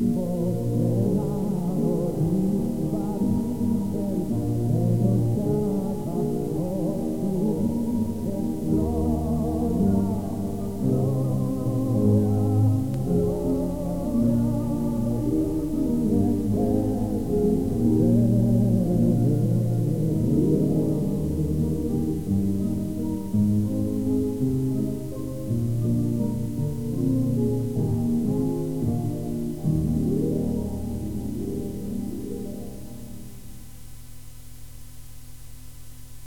more.